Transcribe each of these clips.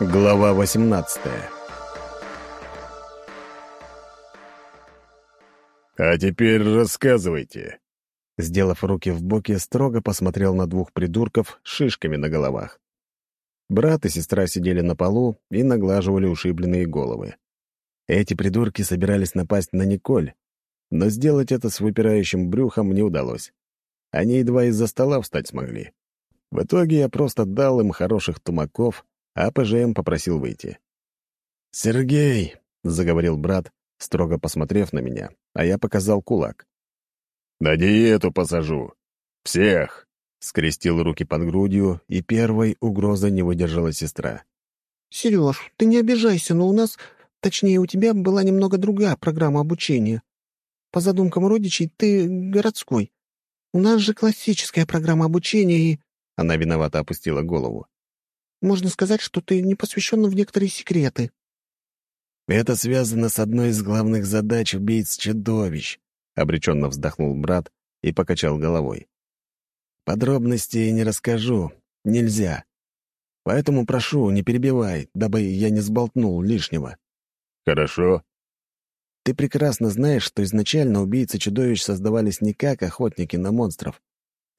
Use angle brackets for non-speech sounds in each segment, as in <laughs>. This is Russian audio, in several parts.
Глава 18 «А теперь рассказывайте». Сделав руки в боки, строго посмотрел на двух придурков с шишками на головах. Брат и сестра сидели на полу и наглаживали ушибленные головы. Эти придурки собирались напасть на Николь, но сделать это с выпирающим брюхом не удалось. Они едва из-за стола встать смогли. В итоге я просто дал им хороших тумаков, а ПЖМ попросил выйти. «Сергей», — заговорил брат, строго посмотрев на меня, а я показал кулак. «На диету посажу. Всех!» — скрестил руки под грудью, и первой угрозой не выдержала сестра. «Сереж, ты не обижайся, но у нас, точнее, у тебя была немного другая программа обучения. По задумкам родичей ты городской. У нас же классическая программа обучения и...» Она виновато опустила голову. Можно сказать, что ты не посвящен в некоторые секреты». «Это связано с одной из главных задач убийц-чудовищ», — обреченно вздохнул брат и покачал головой. «Подробностей не расскажу. Нельзя. Поэтому прошу, не перебивай, дабы я не сболтнул лишнего». «Хорошо». «Ты прекрасно знаешь, что изначально убийцы-чудовищ создавались не как охотники на монстров,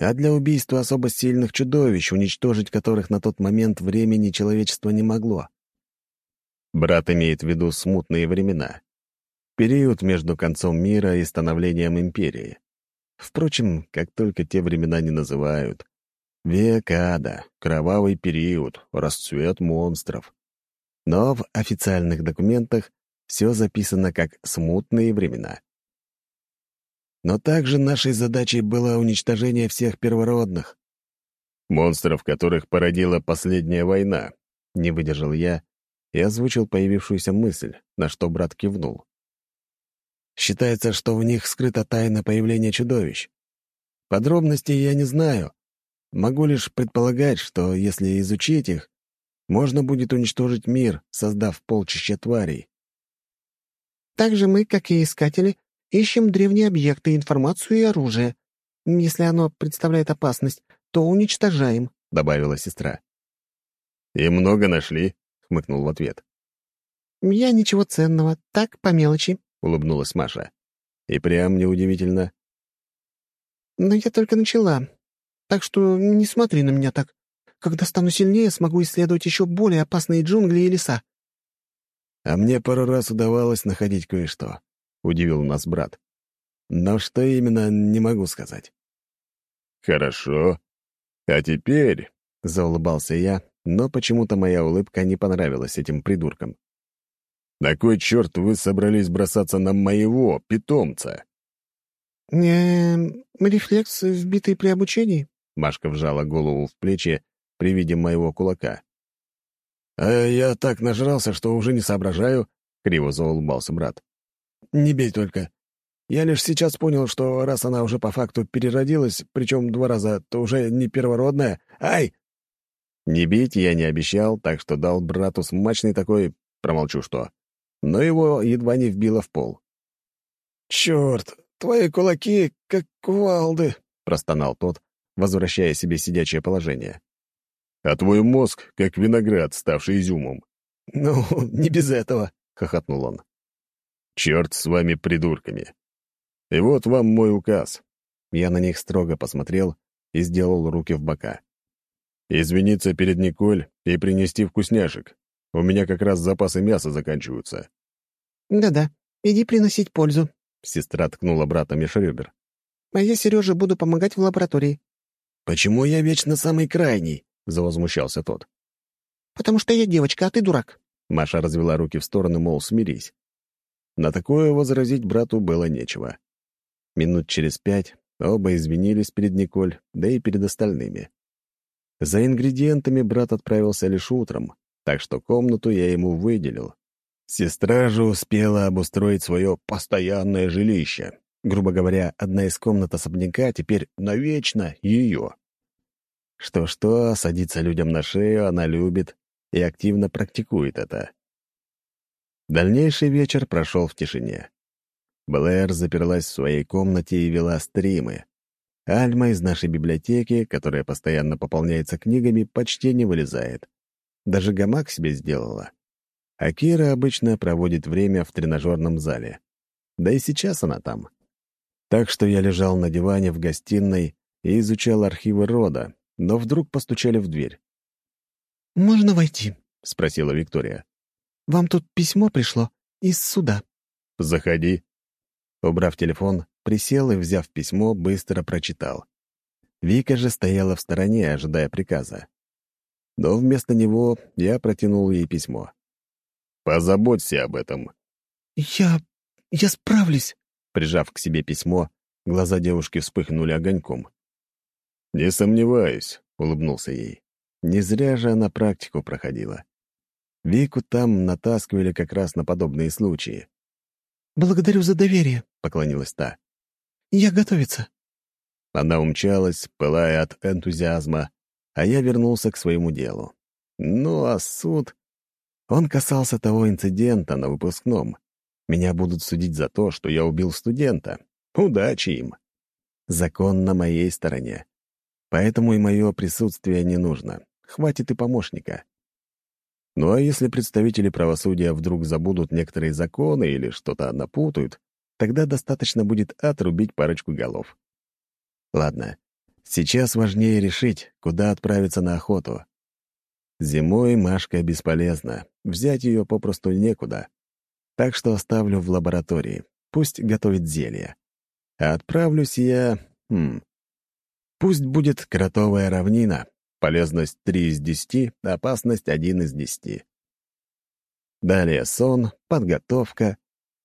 а для убийства особо сильных чудовищ, уничтожить которых на тот момент времени человечество не могло. Брат имеет в виду смутные времена. Период между концом мира и становлением империи. Впрочем, как только те времена не называют. Век ада, кровавый период, расцвет монстров. Но в официальных документах все записано как «смутные времена». Но также нашей задачей было уничтожение всех первородных. Монстров, которых породила последняя война. Не выдержал я и озвучил появившуюся мысль, на что брат кивнул. Считается, что в них скрыта тайна появления чудовищ. Подробностей я не знаю. Могу лишь предполагать, что если изучить их, можно будет уничтожить мир, создав полчища тварей. Также мы, как и искатели, Ищем древние объекты, информацию и оружие. Если оно представляет опасность, то уничтожаем», — добавила сестра. «И много нашли?» — хмыкнул в ответ. «Я ничего ценного, так, по мелочи», — улыбнулась Маша. «И прям неудивительно». «Но я только начала, так что не смотри на меня так. Когда стану сильнее, смогу исследовать еще более опасные джунгли и леса». А мне пару раз удавалось находить кое-что. — удивил нас брат. «Но что именно, не могу сказать». «Хорошо. А теперь...» — заулыбался я, но почему-то моя улыбка не понравилась этим придуркам. «На кой черт вы собрались бросаться на моего питомца?» «Не... рефлекс, вбитый при обучении?» Машка вжала голову в плечи при виде моего кулака. «А я так нажрался, что уже не соображаю», — криво заулыбался брат. Не бей только. Я лишь сейчас понял, что раз она уже по факту переродилась, причем два раза, то уже не первородная. Ай!» Не бить я не обещал, так что дал брату смачный такой, промолчу что, но его едва не вбило в пол. «Черт, твои кулаки как кувалды!» — простонал тот, возвращая себе сидячее положение. «А твой мозг как виноград, ставший изюмом». «Ну, не без этого», — хохотнул он. Черт с вами, придурками. И вот вам мой указ. Я на них строго посмотрел и сделал руки в бока. Извиниться перед Николь и принести вкусняшек. У меня как раз запасы мяса заканчиваются. «Да-да, иди приносить пользу», — сестра ткнула брата меж ребер. «А я, Сереже, буду помогать в лаборатории». «Почему я вечно самый крайний?» — завозмущался тот. «Потому что я девочка, а ты дурак». Маша развела руки в стороны, мол, смирись. На такое возразить брату было нечего. Минут через пять оба извинились перед Николь, да и перед остальными. За ингредиентами брат отправился лишь утром, так что комнату я ему выделил. Сестра же успела обустроить свое постоянное жилище. Грубо говоря, одна из комнат особняка теперь навечно ее. Что-что, садиться людям на шею она любит и активно практикует это. Дальнейший вечер прошел в тишине. Блэр заперлась в своей комнате и вела стримы. Альма из нашей библиотеки, которая постоянно пополняется книгами, почти не вылезает. даже гамак себе сделала. А Кира обычно проводит время в тренажерном зале. Да и сейчас она там. Так что я лежал на диване в гостиной и изучал архивы рода, но вдруг постучали в дверь. «Можно войти?» — спросила Виктория. «Вам тут письмо пришло из суда». «Заходи». Убрав телефон, присел и, взяв письмо, быстро прочитал. Вика же стояла в стороне, ожидая приказа. Но вместо него я протянул ей письмо. «Позаботься об этом». «Я... я справлюсь», Прижав к себе письмо, глаза девушки вспыхнули огоньком. «Не сомневаюсь», — улыбнулся ей. «Не зря же она практику проходила. Вику там натаскивали как раз на подобные случаи». «Благодарю за доверие», — поклонилась та. «Я готовиться». Она умчалась, пылая от энтузиазма, а я вернулся к своему делу. Ну а суд... Он касался того инцидента на выпускном. Меня будут судить за то, что я убил студента. Удачи им. Закон на моей стороне. Поэтому и мое присутствие не нужно. Хватит и помощника. Ну а если представители правосудия вдруг забудут некоторые законы или что-то напутают, тогда достаточно будет отрубить парочку голов. Ладно, сейчас важнее решить, куда отправиться на охоту. Зимой Машка бесполезна, взять ее попросту некуда. Так что оставлю в лаборатории. Пусть готовит зелье. А отправлюсь я... Хм. Пусть будет кротовая равнина. Полезность 3 из 10, опасность 1 из 10. Далее сон, подготовка.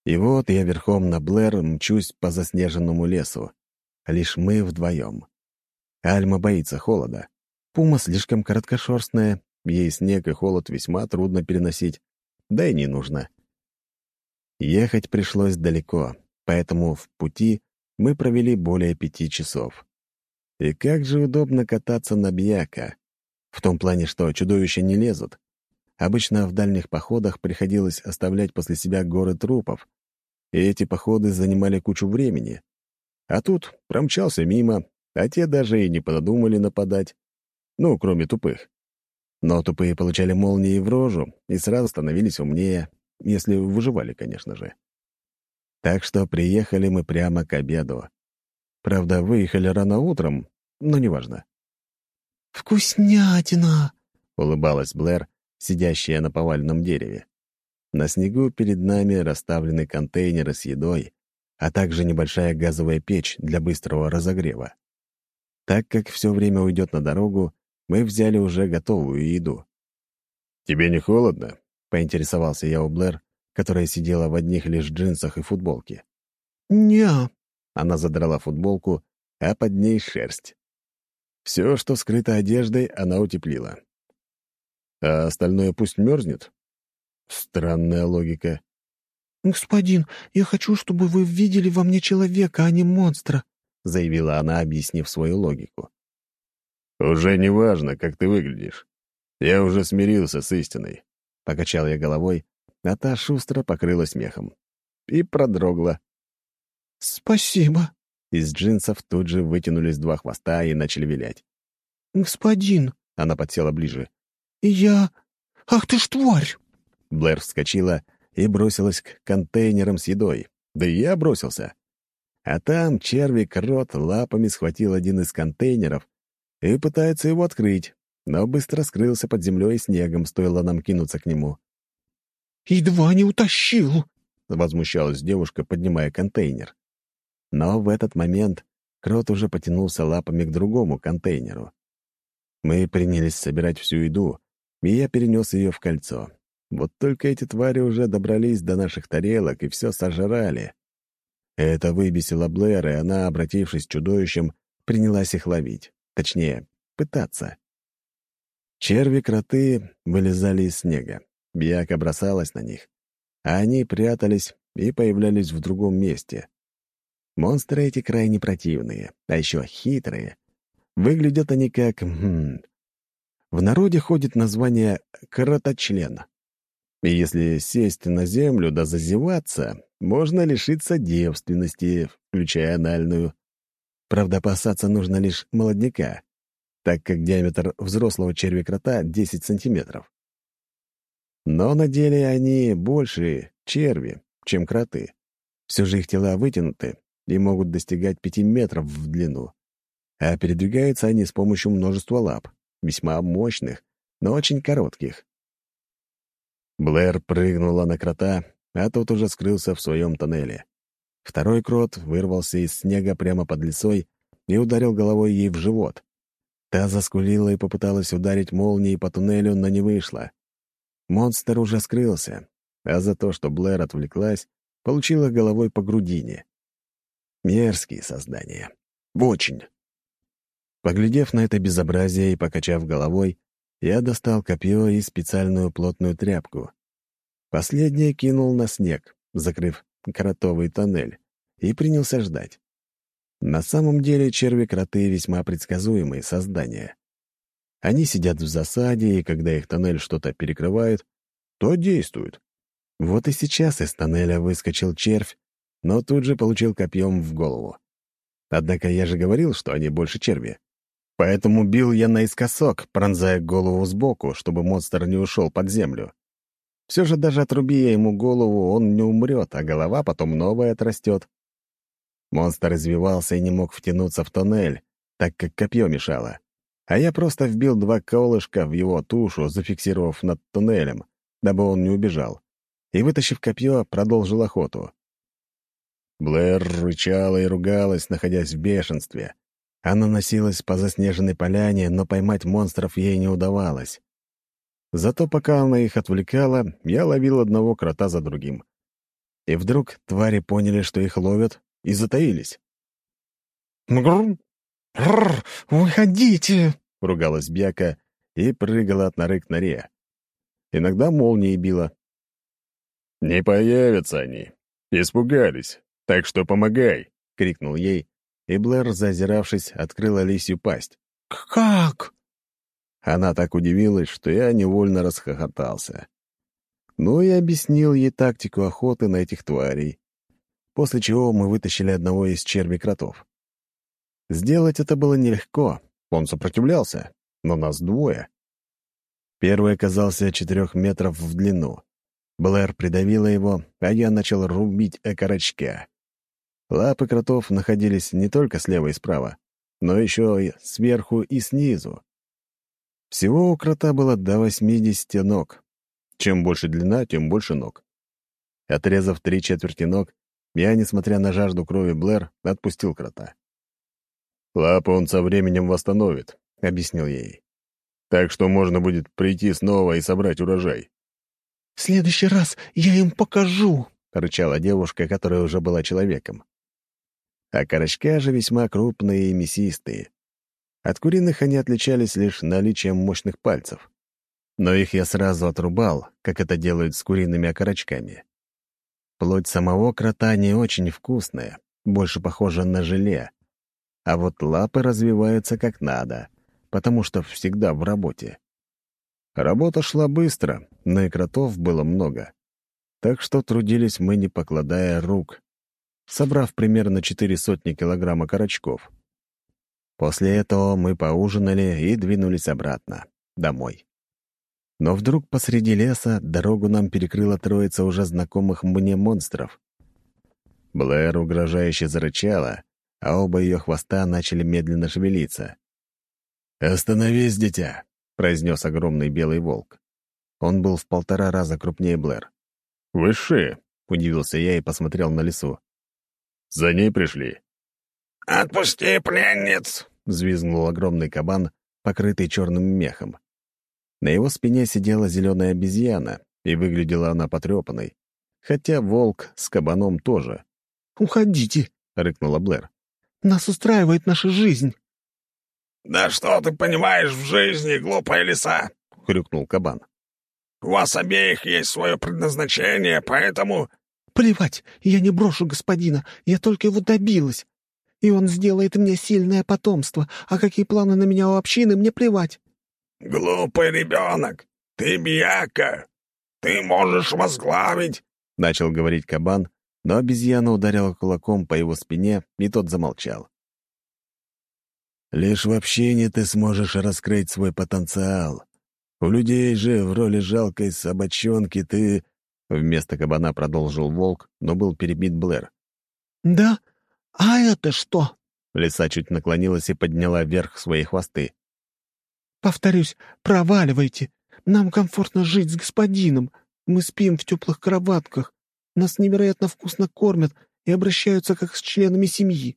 И вот я верхом на Блэр мчусь по заснеженному лесу. Лишь мы вдвоем. Альма боится холода. Пума слишком короткошерстная, ей снег и холод весьма трудно переносить. Да и не нужно. Ехать пришлось далеко, поэтому в пути мы провели более пяти часов. И как же удобно кататься на Бьяка. В том плане, что чудовища не лезут. Обычно в дальних походах приходилось оставлять после себя горы трупов, и эти походы занимали кучу времени. А тут промчался мимо, а те даже и не подумали нападать. Ну, кроме тупых. Но тупые получали молнии в рожу и сразу становились умнее, если выживали, конечно же. Так что приехали мы прямо к обеду. Правда, выехали рано утром, но неважно. «Вкуснятина!» — улыбалась Блэр, сидящая на поваленном дереве. На снегу перед нами расставлены контейнеры с едой, а также небольшая газовая печь для быстрого разогрева. Так как все время уйдет на дорогу, мы взяли уже готовую еду. «Тебе не холодно?» — поинтересовался я у Блэр, которая сидела в одних лишь джинсах и футболке. «Не». Она задрала футболку, а под ней шерсть. Все, что скрыто одеждой, она утеплила. А остальное пусть мерзнет? Странная логика. «Господин, я хочу, чтобы вы видели во мне человека, а не монстра», — заявила она, объяснив свою логику. «Уже не важно, как ты выглядишь. Я уже смирился с истиной. Покачал я головой, а та шустро покрылась мехом. И продрогла. «Спасибо». Из джинсов тут же вытянулись два хвоста и начали вилять. «Господин». Она подсела ближе. «Я... Ах ты ж тварь!» Блэр вскочила и бросилась к контейнерам с едой. Да и я бросился. А там червик-рот лапами схватил один из контейнеров и пытается его открыть но быстро скрылся под землей и снегом, стоило нам кинуться к нему. «Едва не утащил!» — возмущалась девушка, поднимая контейнер. Но в этот момент крот уже потянулся лапами к другому контейнеру. Мы принялись собирать всю еду, и я перенес ее в кольцо. Вот только эти твари уже добрались до наших тарелок и все сожрали. Это выбесило Блэр, и она, обратившись чудовищем, принялась их ловить. Точнее, пытаться. Черви-кроты вылезали из снега. Бьяка бросалась на них, а они прятались и появлялись в другом месте. Монстры эти крайне противные, а еще хитрые. Выглядят они как... Хм, в народе ходит название «кроточлен». И если сесть на землю да зазеваться, можно лишиться девственности, включая анальную. Правда, опасаться нужно лишь молодняка так как диаметр взрослого червя-крота 10 сантиметров. Но на деле они больше черви, чем кроты. Все же их тела вытянуты и могут достигать пяти метров в длину. А передвигаются они с помощью множества лап, весьма мощных, но очень коротких. Блэр прыгнула на крота, а тот уже скрылся в своем тоннеле. Второй крот вырвался из снега прямо под лесой и ударил головой ей в живот. Та заскулила и попыталась ударить молнией по туннелю, но не вышло. Монстр уже скрылся, а за то, что Блэр отвлеклась, получила головой по грудине. Мерзкие создания. Очень. Поглядев на это безобразие и покачав головой, я достал копье и специальную плотную тряпку. Последнее кинул на снег, закрыв кротовый тоннель, и принялся ждать. На самом деле черви-кроты весьма предсказуемые создания. Они сидят в засаде, и когда их тоннель что-то перекрывает, то действуют. Вот и сейчас из тоннеля выскочил червь, но тут же получил копьем в голову. Однако я же говорил, что они больше черви. Поэтому бил я наискосок, пронзая голову сбоку, чтобы монстр не ушел под землю. Все же даже отруби я ему голову, он не умрет, а голова потом новая отрастет. Монстр извивался и не мог втянуться в тоннель, так как копье мешало. А я просто вбил два колышка в его тушу, зафиксировав над туннелем, дабы он не убежал, и, вытащив копье, продолжил охоту. Блэр рычала и ругалась, находясь в бешенстве. Она носилась по заснеженной поляне, но поймать монстров ей не удавалось. Зато пока она их отвлекала, я ловил одного крота за другим. И вдруг твари поняли, что их ловят, и затаились. «Мгр! Рр! Выходите!» — ругалась Бяка и прыгала от норы к норе. Иногда молнией била. «Не появятся они. Испугались. Так что помогай!» — крикнул ей, и Блэр, зазиравшись, открыла лисью пасть. «Как?» Она так удивилась, что я невольно расхохотался. Ну и объяснил ей тактику охоты на этих тварей, после чего мы вытащили одного из черви-кротов. Сделать это было нелегко, он сопротивлялся, но нас двое. Первый оказался четырех метров в длину. Блэр придавила его, а я начал рубить окорочка. Лапы кротов находились не только слева и справа, но еще и сверху и снизу. Всего у крота было до 80 ног. Чем больше длина, тем больше ног. Отрезав три четверти ног, я, несмотря на жажду крови Блэр, отпустил крота. «Лапы он со временем восстановит», — объяснил ей. «Так что можно будет прийти снова и собрать урожай». «В следующий раз я им покажу», — рычала девушка, которая уже была человеком. А корочка же весьма крупные и мясистые. От куриных они отличались лишь наличием мощных пальцев. Но их я сразу отрубал, как это делают с куриными окорочками. Плоть самого крота не очень вкусная, больше похожа на желе. А вот лапы развиваются как надо, потому что всегда в работе. Работа шла быстро, но и кротов было много. Так что трудились мы, не покладая рук, собрав примерно четыре сотни килограмма корочков. После этого мы поужинали и двинулись обратно, домой. Но вдруг посреди леса дорогу нам перекрыла троица уже знакомых мне монстров. Блэр угрожающе зарычала, а оба ее хвоста начали медленно шевелиться. «Остановись, дитя!» — произнес огромный белый волк. Он был в полтора раза крупнее Блэр. «Выше!» — удивился я и посмотрел на лесу. «За ней пришли». «Отпусти пленниц!» — взвизгнул огромный кабан, покрытый черным мехом. На его спине сидела зеленая обезьяна, и выглядела она потрепанной. Хотя волк с кабаном тоже. «Уходите!» — рыкнула Блэр. «Нас устраивает наша жизнь!» «Да что ты понимаешь в жизни, глупая лиса?» — хрюкнул кабан. «У вас обеих есть свое предназначение, поэтому...» «Плевать, я не брошу господина, я только его добилась и он сделает мне сильное потомство, а какие планы на меня у общины, мне плевать». «Глупый ребенок! Ты бияка! Ты можешь возглавить!» — начал говорить кабан, но обезьяна ударила кулаком по его спине, и тот замолчал. «Лишь в общине ты сможешь раскрыть свой потенциал. У людей же в роли жалкой собачонки ты...» Вместо кабана продолжил волк, но был перебит Блэр. «Да? А это что?» Лиса чуть наклонилась и подняла вверх свои хвосты. «Повторюсь, проваливайте. Нам комфортно жить с господином. Мы спим в теплых кроватках. Нас невероятно вкусно кормят и обращаются как с членами семьи.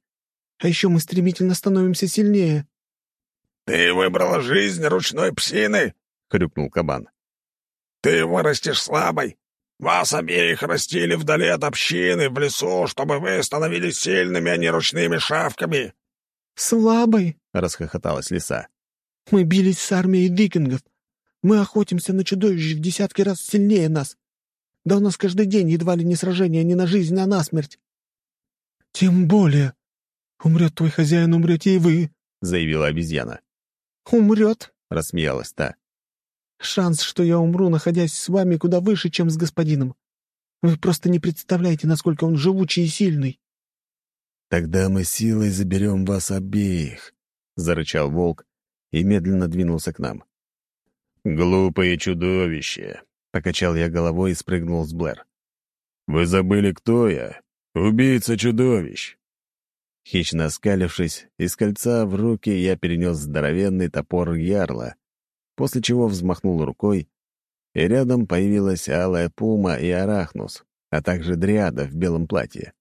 А еще мы стремительно становимся сильнее». «Ты выбрала жизнь ручной псины?» — хрюкнул кабан. «Ты вырастешь слабой. Вас обеих растили вдали от общины, в лесу, чтобы вы становились сильными, а не ручными шавками». «Слабой?» — расхохоталась лиса. «Мы бились с армией викингов. Мы охотимся на чудовищ в десятки раз сильнее нас. Да у нас каждый день едва ли не сражение не на жизнь, а на смерть». «Тем более. Умрет твой хозяин, умрете и вы», — заявила обезьяна. «Умрет», — рассмеялась та. Шанс, что я умру, находясь с вами, куда выше, чем с господином. Вы просто не представляете, насколько он живучий и сильный». «Тогда мы силой заберем вас обеих», — зарычал волк и медленно двинулся к нам. «Глупое чудовище», — покачал я головой и спрыгнул с Блэр. «Вы забыли, кто я? Убийца чудовищ!» Хищно оскалившись, из кольца в руки я перенес здоровенный топор ярла, после чего взмахнул рукой, и рядом появилась алая пума и арахнус, а также дриада в белом платье.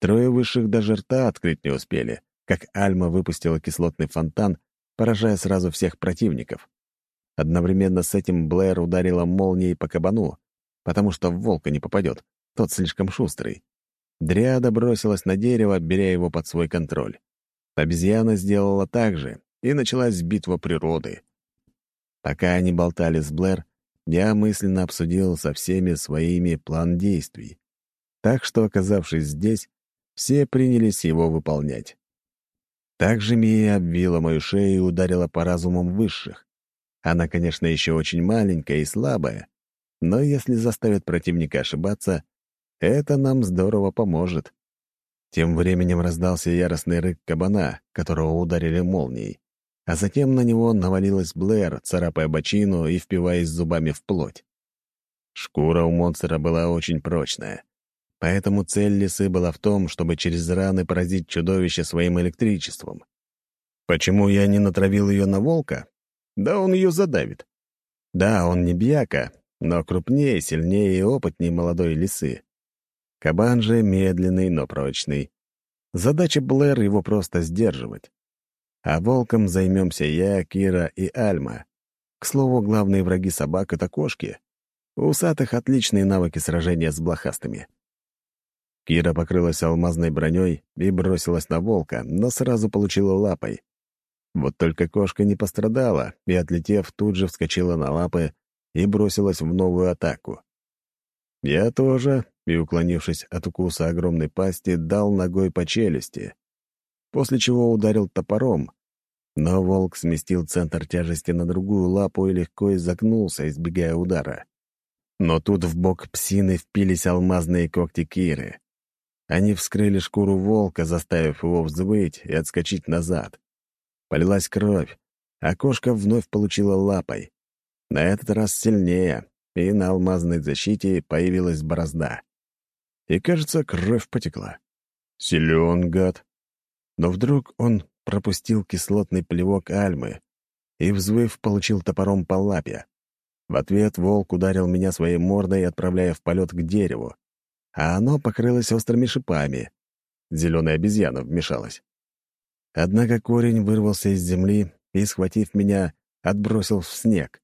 Трое высших даже рта открыть не успели, как Альма выпустила кислотный фонтан, поражая сразу всех противников. Одновременно с этим Блэр ударила молнией по кабану, потому что в волка не попадет, тот слишком шустрый. Дриада бросилась на дерево, беря его под свой контроль. Обезьяна сделала так же, и началась битва природы. Пока они болтали с Блэр, я мысленно обсудил со всеми своими план действий. Так что, оказавшись здесь, все принялись его выполнять. Также Мия обвила мою шею и ударила по разумам высших. Она, конечно, еще очень маленькая и слабая, но если заставит противника ошибаться, это нам здорово поможет. Тем временем раздался яростный рык кабана, которого ударили молнией а затем на него навалилась Блэр, царапая бочину и впиваясь зубами в плоть. Шкура у монстра была очень прочная, поэтому цель лисы была в том, чтобы через раны поразить чудовище своим электричеством. Почему я не натравил ее на волка? Да он ее задавит. Да, он не бьяка, но крупнее, сильнее и опытнее молодой лисы. Кабан же медленный, но прочный. Задача Блэр его просто сдерживать. А волком займемся я, Кира и Альма. К слову, главные враги собак — это кошки. У усатых отличные навыки сражения с блохастыми. Кира покрылась алмазной броней и бросилась на волка, но сразу получила лапой. Вот только кошка не пострадала и, отлетев, тут же вскочила на лапы и бросилась в новую атаку. Я тоже, и, уклонившись от укуса огромной пасти, дал ногой по челюсти после чего ударил топором. Но волк сместил центр тяжести на другую лапу и легко изогнулся, избегая удара. Но тут в бок псины впились алмазные когти Киры. Они вскрыли шкуру волка, заставив его взвыть и отскочить назад. Полилась кровь, а кошка вновь получила лапой. На этот раз сильнее, и на алмазной защите появилась борозда. И, кажется, кровь потекла. Силен гад. Но вдруг он пропустил кислотный плевок Альмы и, взвыв, получил топором по лапе. В ответ волк ударил меня своей мордой, отправляя в полет к дереву, а оно покрылось острыми шипами. Зеленая обезьяна вмешалась. Однако корень вырвался из земли и, схватив меня, отбросил в снег.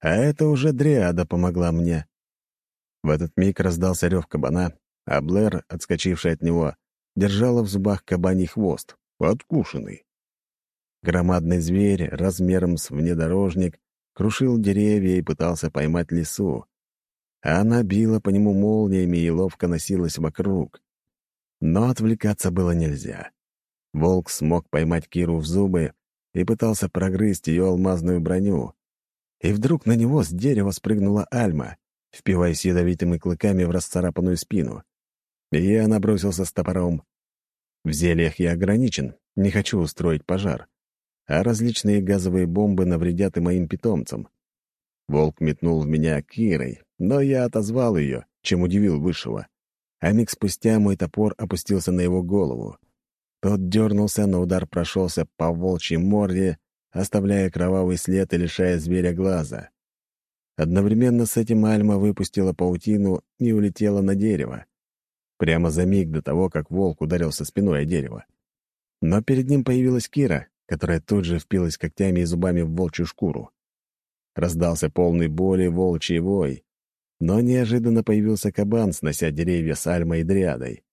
А это уже дриада помогла мне. В этот миг раздался рев кабана, а Блэр, отскочивший от него, держала в зубах кабаний хвост, откушенный. Громадный зверь размером с внедорожник крушил деревья и пытался поймать лису, а она била по нему молниями и ловко носилась вокруг. Но отвлекаться было нельзя. Волк смог поймать Киру в зубы и пытался прогрызть ее алмазную броню. И вдруг на него с дерева спрыгнула Альма, впиваясь ядовитыми клыками в расцарапанную спину. Я набросился с топором. В зельях я ограничен, не хочу устроить пожар. А различные газовые бомбы навредят и моим питомцам. Волк метнул в меня Кирой, но я отозвал ее, чем удивил Высшего. А миг спустя мой топор опустился на его голову. Тот дернулся, но удар прошелся по волчьей морде, оставляя кровавый след и лишая зверя глаза. Одновременно с этим Альма выпустила паутину и улетела на дерево. Прямо за миг до того, как волк ударился спиной о дерево. Но перед ним появилась Кира, которая тут же впилась когтями и зубами в волчью шкуру. Раздался полный боли волчий вой, но неожиданно появился кабан, снося деревья с Альмой и Дриадой.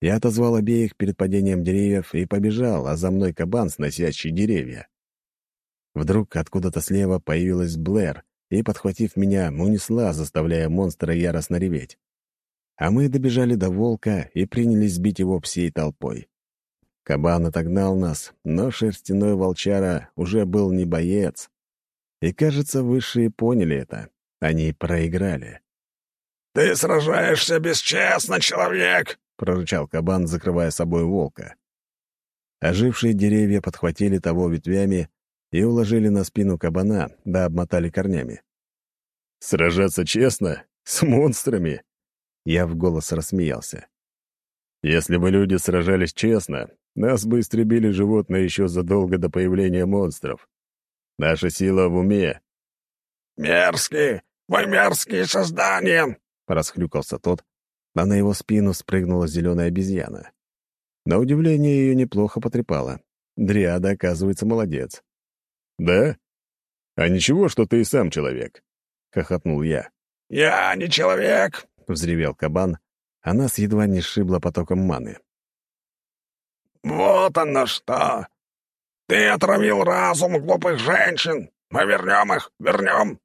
Я отозвал обеих перед падением деревьев и побежал, а за мной кабан, сносящий деревья. Вдруг откуда-то слева появилась Блэр и, подхватив меня, унесла, заставляя монстра яростно реветь. А мы добежали до волка и принялись бить его всей толпой. Кабан отогнал нас, но шерстяной волчара уже был не боец. И, кажется, высшие поняли это. Они проиграли. «Ты сражаешься бесчестно, человек!» — прорычал кабан, закрывая собой волка. Ожившие деревья подхватили того ветвями и уложили на спину кабана, да обмотали корнями. «Сражаться честно? С монстрами?» Я в голос рассмеялся. «Если бы люди сражались честно, нас бы истребили животные еще задолго до появления монстров. Наша сила в уме». «Мерзкие! Вы мерзкие создания!» — расхрюкался тот, а на его спину спрыгнула зеленая обезьяна. На удивление ее неплохо потрепало. Дриада, оказывается, молодец. «Да? А ничего, что ты и сам человек», — хохотнул я. «Я не человек!» — взревел кабан, а нас едва не сшибло потоком маны. «Вот оно что! Ты отравил разум глупых женщин! Мы вернем их, вернем!»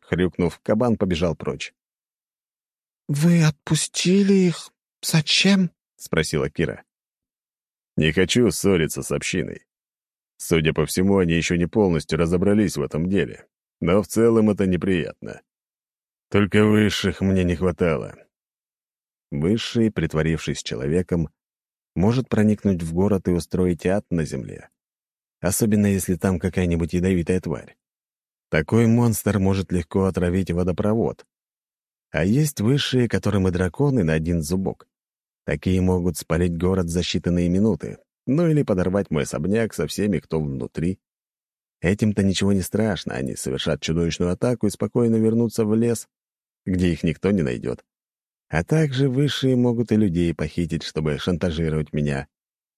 Хрюкнув, кабан побежал прочь. «Вы отпустили их? Зачем?» — спросила Кира. «Не хочу ссориться с общиной. Судя по всему, они еще не полностью разобрались в этом деле, но в целом это неприятно. Только высших мне не хватало». Высший, притворившись человеком, может проникнуть в город и устроить ад на земле. Особенно если там какая-нибудь ядовитая тварь. Такой монстр может легко отравить водопровод. А есть высшие, которым и драконы на один зубок. Такие могут спалить город за считанные минуты, ну или подорвать мой особняк со всеми, кто внутри. Этим-то ничего не страшно, они совершат чудовищную атаку и спокойно вернутся в лес, где их никто не найдет. А также высшие могут и людей похитить, чтобы шантажировать меня.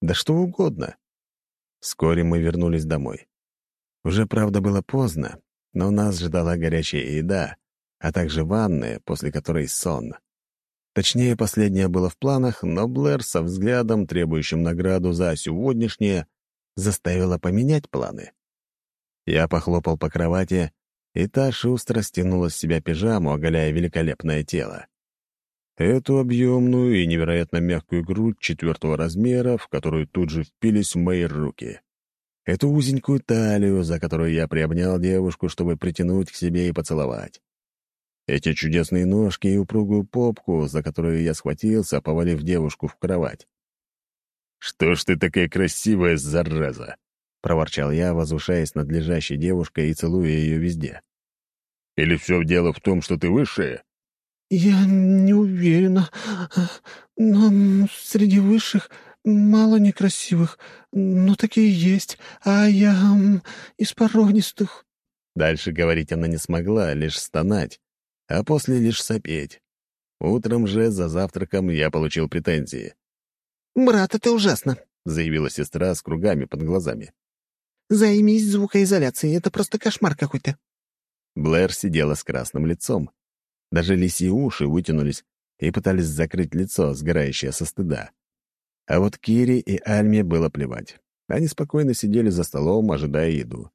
Да что угодно. Вскоре мы вернулись домой. Уже, правда, было поздно, но нас ждала горячая еда, а также ванная, после которой сон. Точнее, последнее было в планах, но Блэр со взглядом, требующим награду за сегодняшнее, заставила поменять планы. Я похлопал по кровати, и та шустро стянула с себя пижаму, оголяя великолепное тело. Эту объемную и невероятно мягкую грудь четвертого размера, в которую тут же впились мои руки. Эту узенькую талию, за которую я приобнял девушку, чтобы притянуть к себе и поцеловать. Эти чудесные ножки и упругую попку, за которую я схватился, повалив девушку в кровать. «Что ж ты такая красивая, зараза!» — проворчал я, возвышаясь над лежащей девушкой и целуя ее везде. «Или все дело в том, что ты высшая?» «Я не уверена, но среди высших мало некрасивых, но такие есть, а я из породистых». Дальше говорить она не смогла, лишь стонать, а после лишь сопеть. Утром же за завтраком я получил претензии. «Брат, это ужасно», — заявила сестра с кругами под глазами. «Займись звукоизоляцией, это просто кошмар какой-то». Блэр сидела с красным лицом, даже лисьи уши вытянулись и пытались закрыть лицо, сгорающее со стыда. А вот Кире и Альме было плевать. Они спокойно сидели за столом, ожидая еду.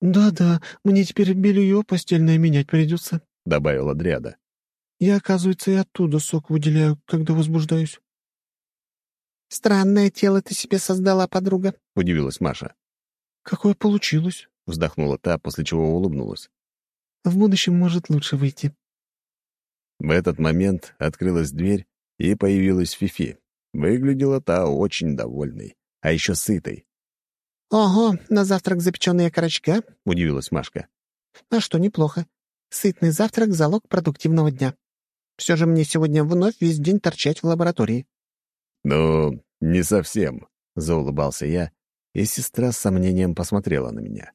«Да-да, мне теперь белье постельное менять придется», — добавила Дриада. «Я, оказывается, и оттуда сок выделяю, когда возбуждаюсь». «Странное тело ты себе создала, подруга», — удивилась Маша. «Какое получилось?» — вздохнула та, после чего улыбнулась. «В будущем может лучше выйти». В этот момент открылась дверь, и появилась Фифи. Выглядела та очень довольной, а еще сытой. «Ого, на завтрак запеченные окорочка?» — удивилась Машка. А что, неплохо. Сытный завтрак — залог продуктивного дня. Все же мне сегодня вновь весь день торчать в лаборатории». «Ну, не совсем», — заулыбался я, и сестра с сомнением посмотрела на меня.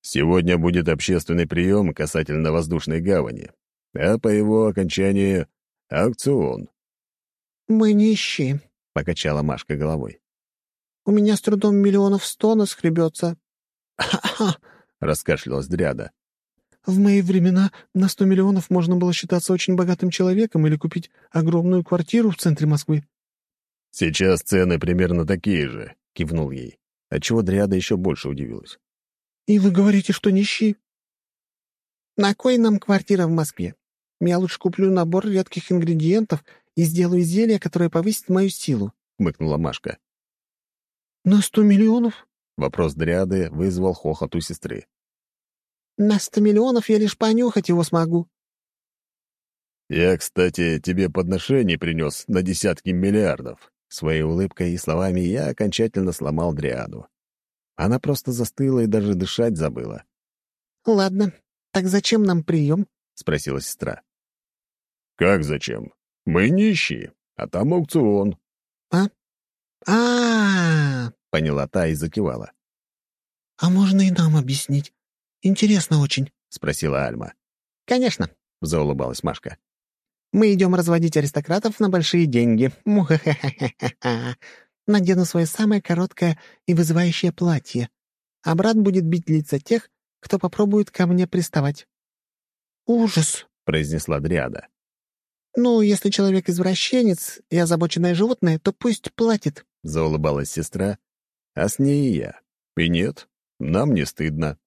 «Сегодня будет общественный прием касательно воздушной гавани, а по его окончании — аукцион». «Мы нищие», — покачала Машка головой. «У меня с трудом миллионов сто наскребется». «Ха-ха!» — раскашлялась дряда. В мои времена на сто миллионов можно было считаться очень богатым человеком или купить огромную квартиру в центре Москвы. «Сейчас цены примерно такие же», — кивнул ей, отчего Дриада еще больше удивилась. «И вы говорите, что нищий?» «На кой нам квартира в Москве? Я лучше куплю набор редких ингредиентов и сделаю зелье, которое повысит мою силу», — хмыкнула Машка. «На сто миллионов?» — вопрос Дриады вызвал хохот у сестры. На сто миллионов я лишь понюхать его смогу». «Я, кстати, тебе подношений принес на десятки миллиардов». Своей улыбкой и словами я окончательно сломал Дриаду. Она просто застыла и даже дышать забыла. «Ладно, так зачем нам прием?» — спросила сестра. «Как зачем? Мы нищие, а там аукцион». «А? а, -а, -а поняла та и закивала. «А можно и нам объяснить? «Интересно очень», — спросила Альма. «Конечно», — заулыбалась Машка. «Мы идем разводить аристократов на большие деньги. <laughs> Надену свое самое короткое и вызывающее платье, а брат будет бить лица тех, кто попробует ко мне приставать». «Ужас», — произнесла Дриада. «Ну, если человек извращенец и озабоченное животное, то пусть платит», — заулыбалась сестра, а с ней и я. И нет, нам не стыдно.